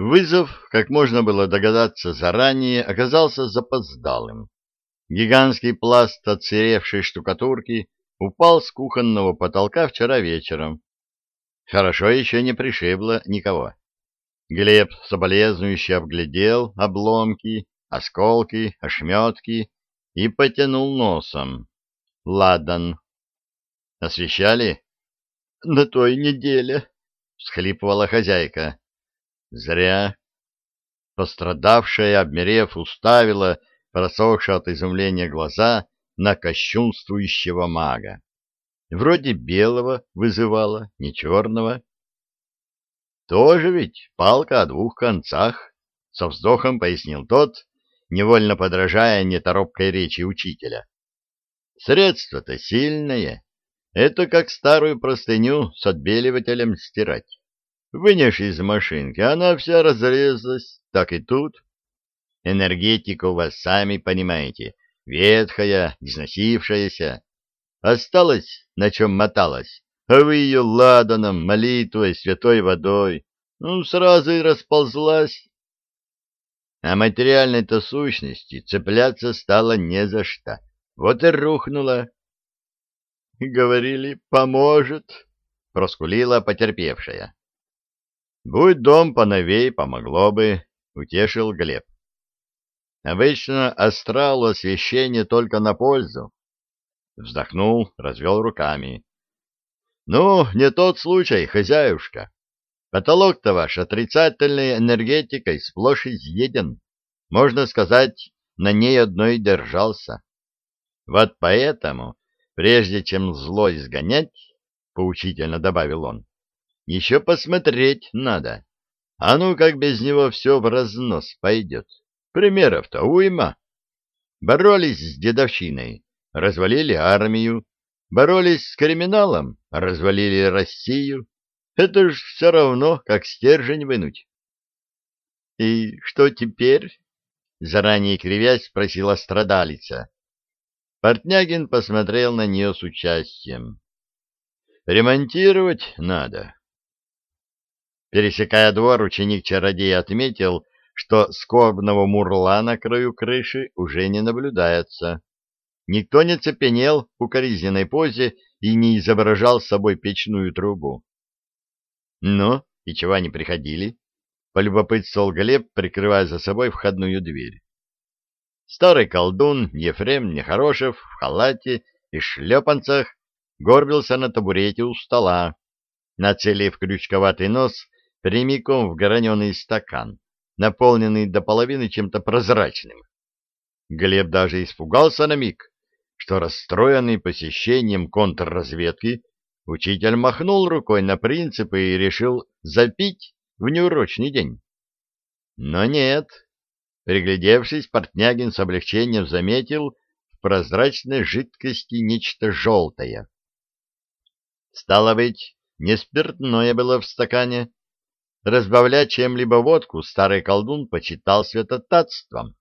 Вызов, как можно было догадаться заранее, оказался запоздалым. Гигантский пласт отсыревшей штукатурки упал с кухонного потолка вчера вечером. Хорошо еще не пришибло никого. Глеб соболезнующе обглядел обломки, осколки, ошметки и потянул носом. Ладан. Освещали? — На той неделе, — всхлипывала хозяйка. — Зря. Пострадавшая, обмерев, уставила просохшие от изумления глаза на кощунствующего мага. Вроде белого вызывала, не черного. Тоже ведь палка о двух концах, со вздохом пояснил тот, невольно подражая неторопкой речи учителя. Средство-то сильное. Это как старую простыню с отбеливателем стирать. Вынешь из машинки, она вся разрезалась, так и тут. Энергетика у вас, сами понимаете, ветхая, износившаяся. Осталось, на чем моталась, а вы ее ладаном, молитвой, святой водой, ну, сразу и расползлась. А материальной-то сущности цепляться стало не за что. Вот и рухнула. Говорили, поможет, проскулила потерпевшая. Будь дом поновей, помогло бы, утешил Глеб. Обычно астралу освещение только на пользу. Вздохнул, развел руками. Ну, не тот случай, хозяюшка. Потолок-то ваш отрицательной энергетикой сплошь изъеден. Можно сказать, на ней одной держался. Вот поэтому, прежде чем зло изгонять, — поучительно добавил он, — еще посмотреть надо. А ну, как без него все в разнос пойдет. Примеров-то уйма. Боролись с дедовщиной, развалили армию. Боролись с криминалом, развалили Россию. Это ж все равно, как стержень вынуть. — И что теперь? — заранее кривясь спросила страдалица. Портнягин посмотрел на нее с участием. — Ремонтировать надо. Пересекая двор, ученик-чародей отметил, что скорбного мурла на краю крыши уже не наблюдается. Никто не цепенел в укоризненной позе и не изображал с собой печную трубу. — Ну, и чего они приходили? — полюбопытствовал Глеб, прикрывая за собой входную дверь. Старый колдун Ефрем Нехорошев в халате и шлепанцах горбился на табурете у стола, нацелив крючковатый нос прямиком в граненый стакан наполненный до половины чем-то прозрачным. Глеб даже испугался на миг, что, расстроенный посещением контрразведки, учитель махнул рукой на принципы и решил запить в неурочный день. Но нет. Приглядевшись, Портнягин с облегчением заметил в прозрачной жидкости нечто желтое. Стало быть, не спиртное было в стакане, Разбавлять чем-либо водку старый колдун почитал святотатством.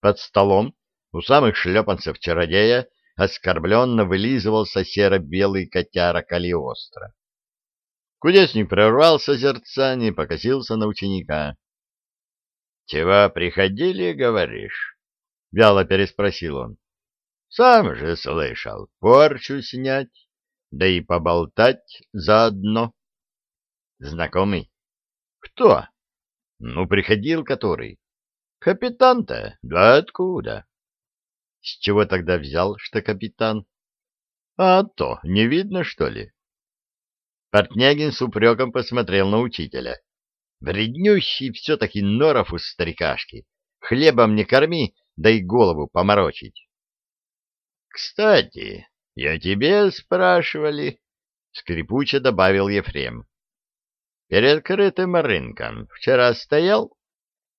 Под столом у самых шлепанцев чародея оскорбленно вылизывался серо-белый котяра Калиостро. Кудесник прервал созерцание и покосился на ученика. — Чего приходили, говоришь? — вяло переспросил он. — Сам же слышал, порчу снять, да и поболтать заодно. Знакомый? Кто? Ну, приходил который. Капитан-то? Да откуда? С чего тогда взял, что капитан? А то, не видно, что ли? Портнягин с упреком посмотрел на учителя. Вреднющий все-таки норов у старикашки. Хлебом не корми, да и голову поморочить. — Кстати, я тебе спрашивали, — скрипуче добавил Ефрем. Перед крытым рынком вчера стоял?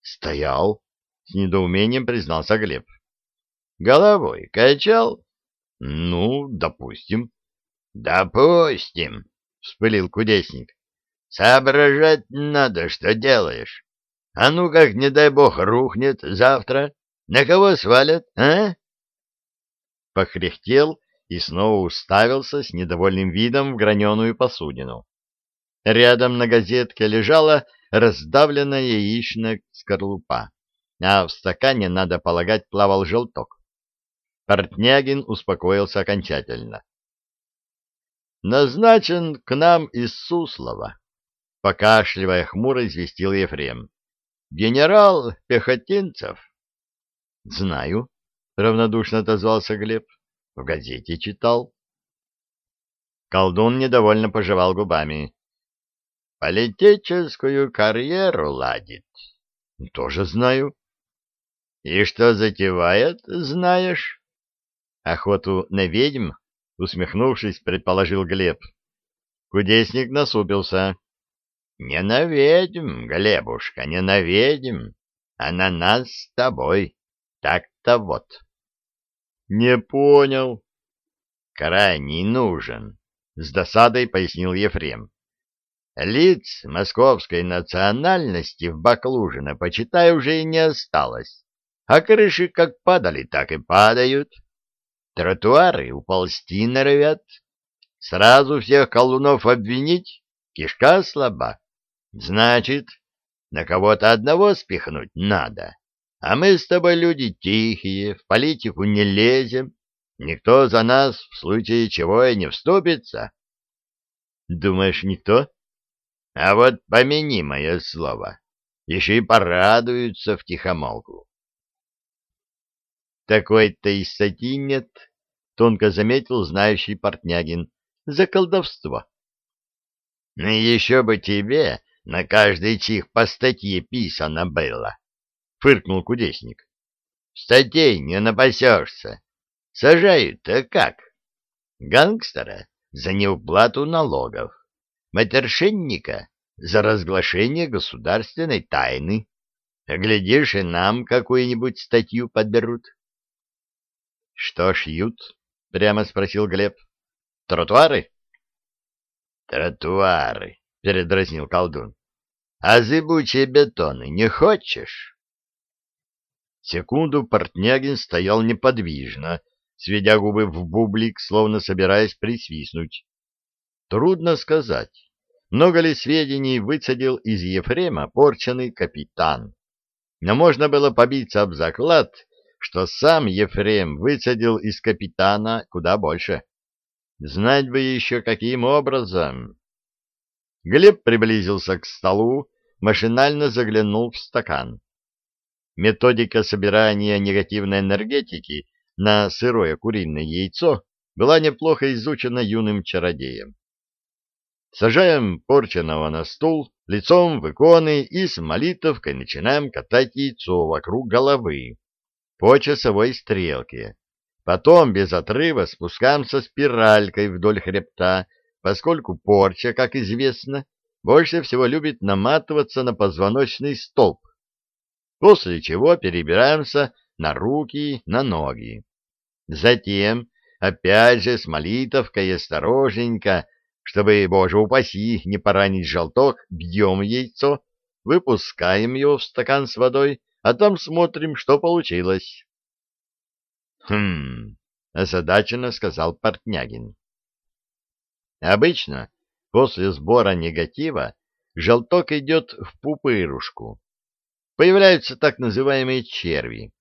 Стоял, с недоумением признался Глеб. Головой качал? Ну, допустим. Допустим, вспылил кудесник. Соображать надо, что делаешь. А ну как, не дай бог, рухнет завтра. На кого свалят, а? Похрехтел и снова уставился с недовольным видом в граненую посудину. Рядом на газетке лежала раздавленная яичная скорлупа, а в стакане, надо полагать, плавал желток. Портнягин успокоился окончательно. «Назначен к нам из Суслова», — покашливая хмуро известил Ефрем. «Генерал Пехотинцев». «Знаю», — равнодушно отозвался Глеб. «В газете читал». Колдун недовольно пожевал губами. Политическую карьеру ладит. Тоже знаю. И что затевает, знаешь? Охоту на ведьм, усмехнувшись, предположил Глеб. Кудесник насупился. Не на ведьм, Глебушка, не на ведьм, а на нас с тобой. Так-то вот. Не понял. Крайний нужен, с досадой пояснил Ефрем. Лиц московской национальности в Баклужино, почитай, уже и не осталось. А крыши как падали, так и падают. Тротуары уползти норовят. Сразу всех колунов обвинить? Кишка слаба. Значит, на кого-то одного спихнуть надо. А мы с тобой люди тихие, в политику не лезем. Никто за нас в случае чего и не вступится. Думаешь, никто? А вот помяни мое слово, еще и порадуются втихомолку. Такой-то и статьи нет, — тонко заметил знающий Портнягин, — за колдовство. Ну, еще бы тебе на каждый чих по статье писано было, — фыркнул кудесник. Статей не напасешься. Сажают-то как? Гангстера за неуплату налогов матершинника за разглашение государственной тайны. Глядишь, и нам какую-нибудь статью подберут. — Что шьют? — прямо спросил Глеб. — Тротуары? — Тротуары, — передразнил колдун. — А зыбучие бетоны не хочешь? Секунду Портнягин стоял неподвижно, сведя губы в бублик, словно собираясь присвистнуть. Трудно сказать, много ли сведений выцедил из Ефрема порченный капитан. Но можно было побиться об заклад, что сам Ефрем выцедил из капитана куда больше. Знать бы еще каким образом. Глеб приблизился к столу, машинально заглянул в стакан. Методика собирания негативной энергетики на сырое куриное яйцо была неплохо изучена юным чародеем. Сажаем порченого на стул, лицом в иконы и с молитовкой начинаем катать яйцо вокруг головы по часовой стрелке. Потом без отрыва спускаемся спиралькой вдоль хребта, поскольку порча, как известно, больше всего любит наматываться на позвоночный столб, после чего перебираемся на руки, на ноги. Затем, опять же, с молитовкой осторожненько чтобы, боже упаси, не поранить желток, бьем яйцо, выпускаем его в стакан с водой, а там смотрим, что получилось. — Хм, — озадаченно сказал Портнягин. Обычно после сбора негатива желток идет в пупырушку. Появляются так называемые черви,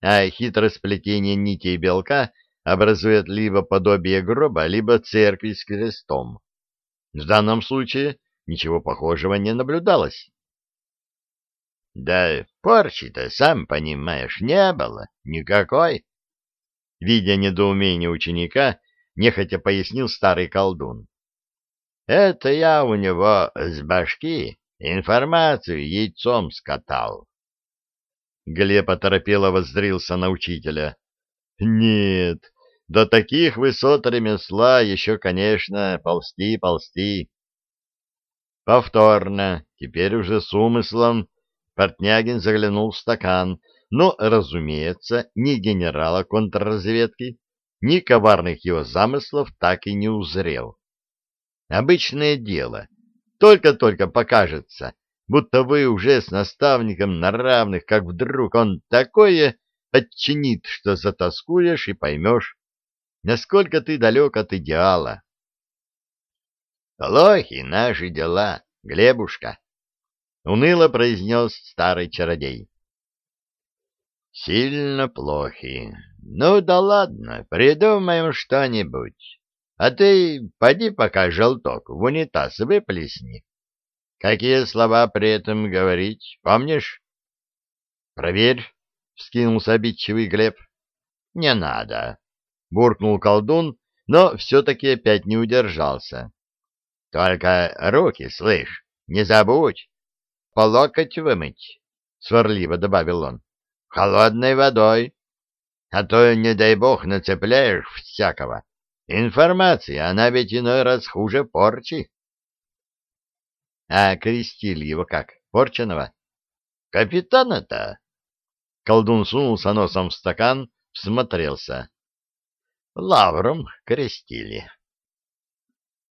а хитросплетение нитей белка образует либо подобие гроба, либо церкви с крестом. В данном случае ничего похожего не наблюдалось. — Да порчи-то, сам понимаешь, не было никакой. Видя недоумение ученика, нехотя пояснил старый колдун. — Это я у него с башки информацию яйцом скатал. Глеб оторопело воззрился на учителя. — Нет, до таких высот ремесла еще, конечно, ползти-ползти. Повторно, теперь уже с умыслом, Портнягин заглянул в стакан, но, разумеется, ни генерала контрразведки, ни коварных его замыслов так и не узрел. Обычное дело. Только-только покажется, будто вы уже с наставником на равных, как вдруг он такое отчинит, что затаскуешь и поймешь, насколько ты далек от идеала. Плохи наши дела, Глебушка, — уныло произнес старый чародей. Сильно плохи. Ну да ладно, придумаем что-нибудь. А ты поди пока желток в унитаз выплесни. Какие слова при этом говорить, помнишь? — Проверь, — вскинулся обидчивый Глеб. — Не надо, — буркнул колдун, но все-таки опять не удержался. — Только руки, слышь, не забудь, по локоть вымыть, — сварливо добавил он, — холодной водой, а то, не дай бог, нацепляешь всякого. Информация, она ведь иной раз хуже порчи. — А крестили его как, порченого? — Капитана-то? Колдун сунулся носом в стакан, всмотрелся. — Лавром крестили.